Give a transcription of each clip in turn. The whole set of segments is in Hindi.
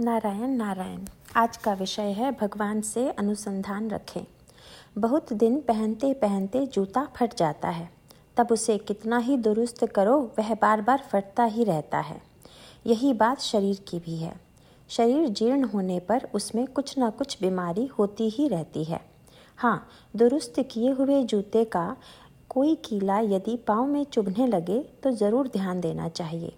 नारायण नारायण, आज का विषय है भगवान से अनुसंधान रखें। बहुत दिन पहनते पहनते जूता फट जाता है। तब उसे कितना ही दुरुस्त करो, वह बार बार फटता ही रहता है। यही बात शरीर की भी है। शरीर जीर्ण होने पर उसमें कुछ ना कुछ बीमारी होती ही रहती है। हाँ दुरुस्त किए हुए जूते का कोई कीला यदि पाँव में चुभने लगे तो ज़रूर ध्यान देना चाहिए।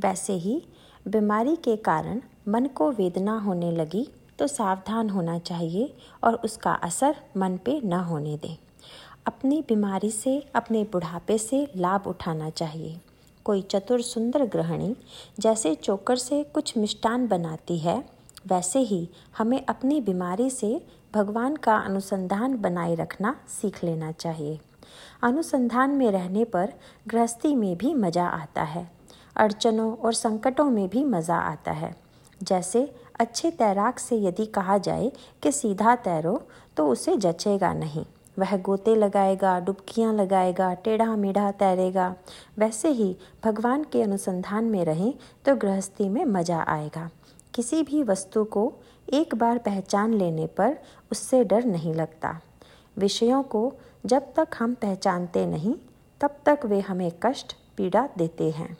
वैसे ही बीमारी के कारण मन को वेदना होने लगी तो सावधान होना चाहिए और उसका असर मन पे न होने दें। अपनी बीमारी से, अपने बुढ़ापे से लाभ उठाना चाहिए। कोई चतुर सुंदर गृहिणी जैसे चोकर से कुछ मिष्टान बनाती है, वैसे ही हमें अपनी बीमारी से भगवान का अनुसंधान बनाए रखना सीख लेना चाहिए। अनुसंधान में रहने पर गृहस्थी में भी मज़ा आता है। अड़चनों और संकटों में भी मज़ा आता है। जैसे, अच्छे तैराक से यदि कहा जाए कि सीधा तैरो तो उसे जचेगा नहीं। वह गोते लगाएगा, डुबकियाँ लगाएगा टेढ़ा मेढ़ा तैरेगा। वैसे ही भगवान के अनुसंधान में रहें तो गृहस्थी में मज़ा आएगा। किसी भी वस्तु को एक बार पहचान लेने पर उससे डर नहीं लगता। विषयों को जब तक हम पहचानते नहीं, तब तक वे हमें कष्ट, पीड़ा देते हैं।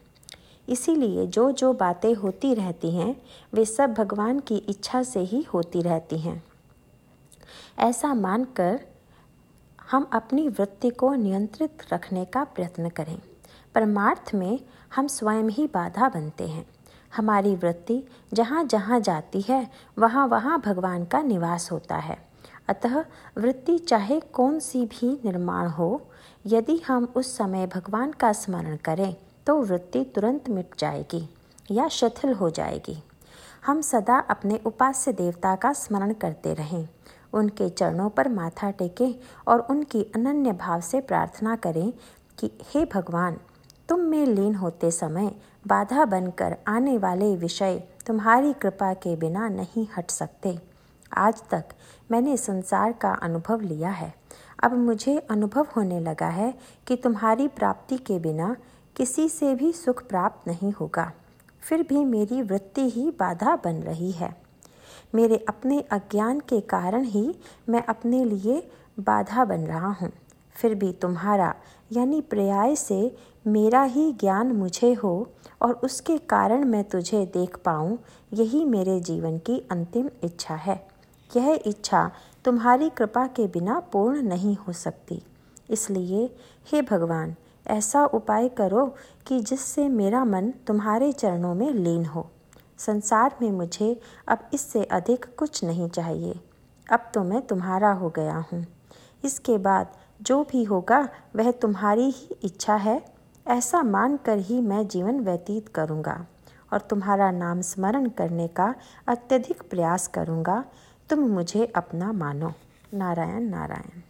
इसीलिए जो जो बातें होती रहती हैं, वे सब भगवान की इच्छा से ही होती रहती हैं। ऐसा मानकर हम अपनी वृत्ति को नियंत्रित रखने का प्रयत्न करें। परमार्थ में हम स्वयं ही बाधा बनते हैं। हमारी वृत्ति जहाँ जहाँ जाती है वहाँ वहाँ भगवान का निवास होता है। अतः वृत्ति चाहे कौन सी भी निर्माण हो, यदि हम उस समय भगवान का स्मरण करें तो वृत्ति तुरंत मिट जाएगी या शिथिल हो जाएगी। हम सदा अपने उपास्य देवता का स्मरण करते रहें, उनके चरणों पर माथा टेकें और उनकी अनन्य भाव से प्रार्थना करें कि, हे भगवान, तुम में लीन होते समय बाधा बनकर आने वाले विषय तुम्हारी कृपा के बिना नहीं हट सकते। आज तक मैंने संसार का अनुभव लिया है। अब मुझे अनुभव होने लगा है कि तुम्हारी प्राप्ति के बिना किसी से भी सुख प्राप्त नहीं होगा। फिर भी मेरी वृत्ति ही बाधा बन रही है। मेरे अपने अज्ञान के कारण ही मैं अपने लिए बाधा बन रहा हूँ। फिर भी तुम्हारा, यानी पर्याय से मेरा ही ज्ञान मुझे हो और उसके कारण मैं तुझे देख पाऊँ, यही मेरे जीवन की अंतिम इच्छा है। यह इच्छा तुम्हारी कृपा के बिना पूर्ण नहीं हो सकती। इसलिए हे भगवान ऐसा उपाय करो कि जिससे मेरा मन तुम्हारे चरणों में लीन हो। संसार में मुझे अब इससे अधिक कुछ नहीं चाहिए। अब तो मैं तुम्हारा हो गया हूँ। इसके बाद जो भी होगा, वह तुम्हारी ही इच्छा है। ऐसा मान कर ही मैं जीवन व्यतीत करूँगा और तुम्हारा नाम स्मरण करने का अत्यधिक प्रयास करूँगा। तुम मुझे अपना मानो। नारायण नारायण।